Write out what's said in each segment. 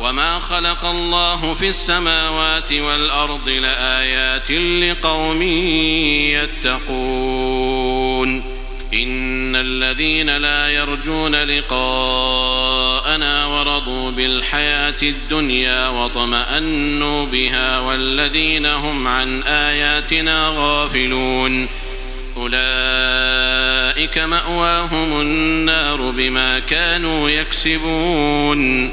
وما خلق الله في السماوات والأرض لآيات لقوم يتقون إن الذين لا يرجون لقاءنا ورضوا بالحياة الدنيا وطمأنوا بها والذين هم عن آياتنا غافلون أولئك مأواهم النار بما كانوا يكسبون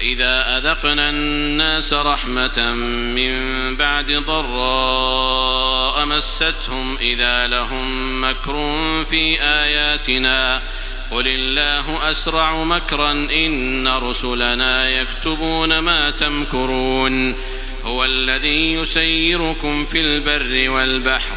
وإذا أذقنا الناس رحمة من بعد ضراء مستهم إذا لهم مكر في آياتنا. قل الله أسرع مكرا إن رسلنا يكتبون ما تمكرون. هو الذي يسيركم في البر والبحر.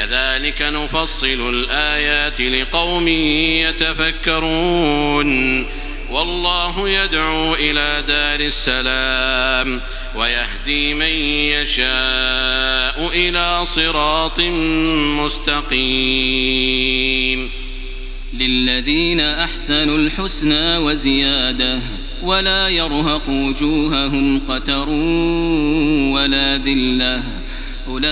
كذلك نفصل الآيات لقوم يتفكرون. والله يدعو إلى دار السلام ويهدي من يشاء إلى صراط مستقيم. للذين أحسنوا الحسنى وزيادة ولا يرهق وجوههم قتر ولا ذلة. أولئك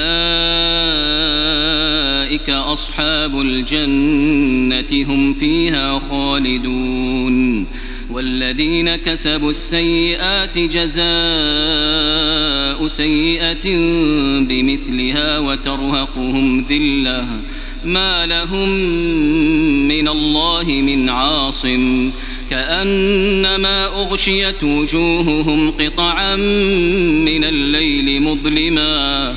أصحاب الجنة هم فيها خالدون والذين كسبوا السيئات جزاء سيئة بمثلها وترهقهم ذِلَّةٌ ما لهم من الله من عاصم كأنما أغشيت وجوههم قطعا من الليل مظلما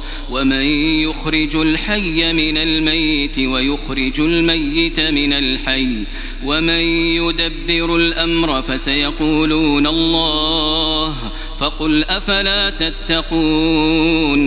ومن يخرج الحي من الميت ويخرج الميت من الحي ومن يدبر الأمر فسيقولون الله فقل أفلا تتقون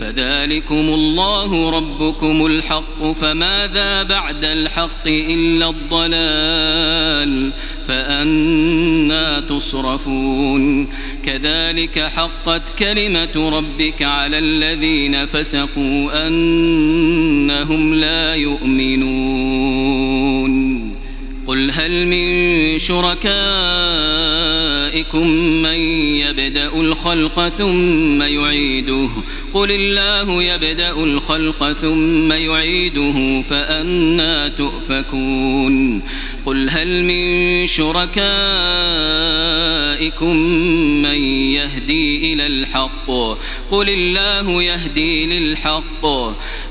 فذلكم الله ربكم الحق فماذا بعد الحق إلا الضلال فأنا تصرفون كذلك حقت كلمة ربك على الذين فسقوا أنهم لا يؤمنون قل هل من شركائكم من يبدأ الخلق ثم يعيده؟ قل الله يبدأ الخلق ثم يعيده فأنا تؤفكون. قل هل من شركائكم من يهدي إلى الحق؟ قل الله يهدي للحق.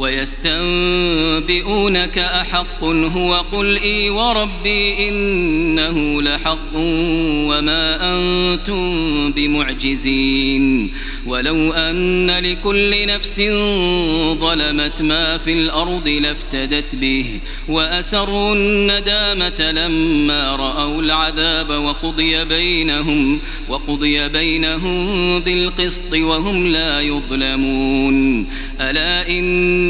ويستنبئونك أحق هو قل إي وربي إنه لحق وما أنتم بمعجزين ولو أن لكل نفس ظلمت ما في الأرض لافتدت به وأسروا الندامة لما رأوا العذاب وقضي بينهم وقضي بينهم بالقسط وهم لا يظلمون ألا إن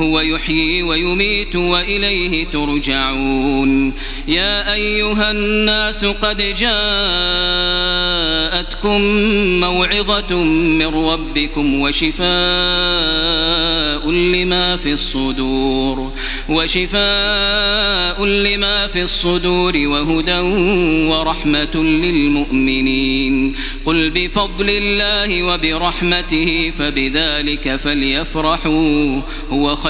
هو يحيي ويميت وإليه ترجعون. يا أيها الناس قد جاءتكم موعظة من ربكم وشفاء لما في الصدور وشفاء لما في الصدور وهدى ورحمة للمؤمنين. قل بفضل الله وبرحمته فبذلك فليفرحوا هو خير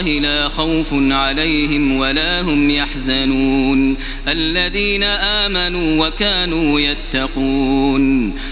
الله لا خوف عليهم ولا هم يحزنون الذين آمنوا وكانوا يتقون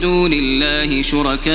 دون الله شركاء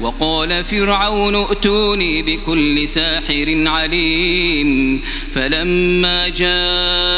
وقال فرعون ائتوني بكل ساحر عليم فلما جاء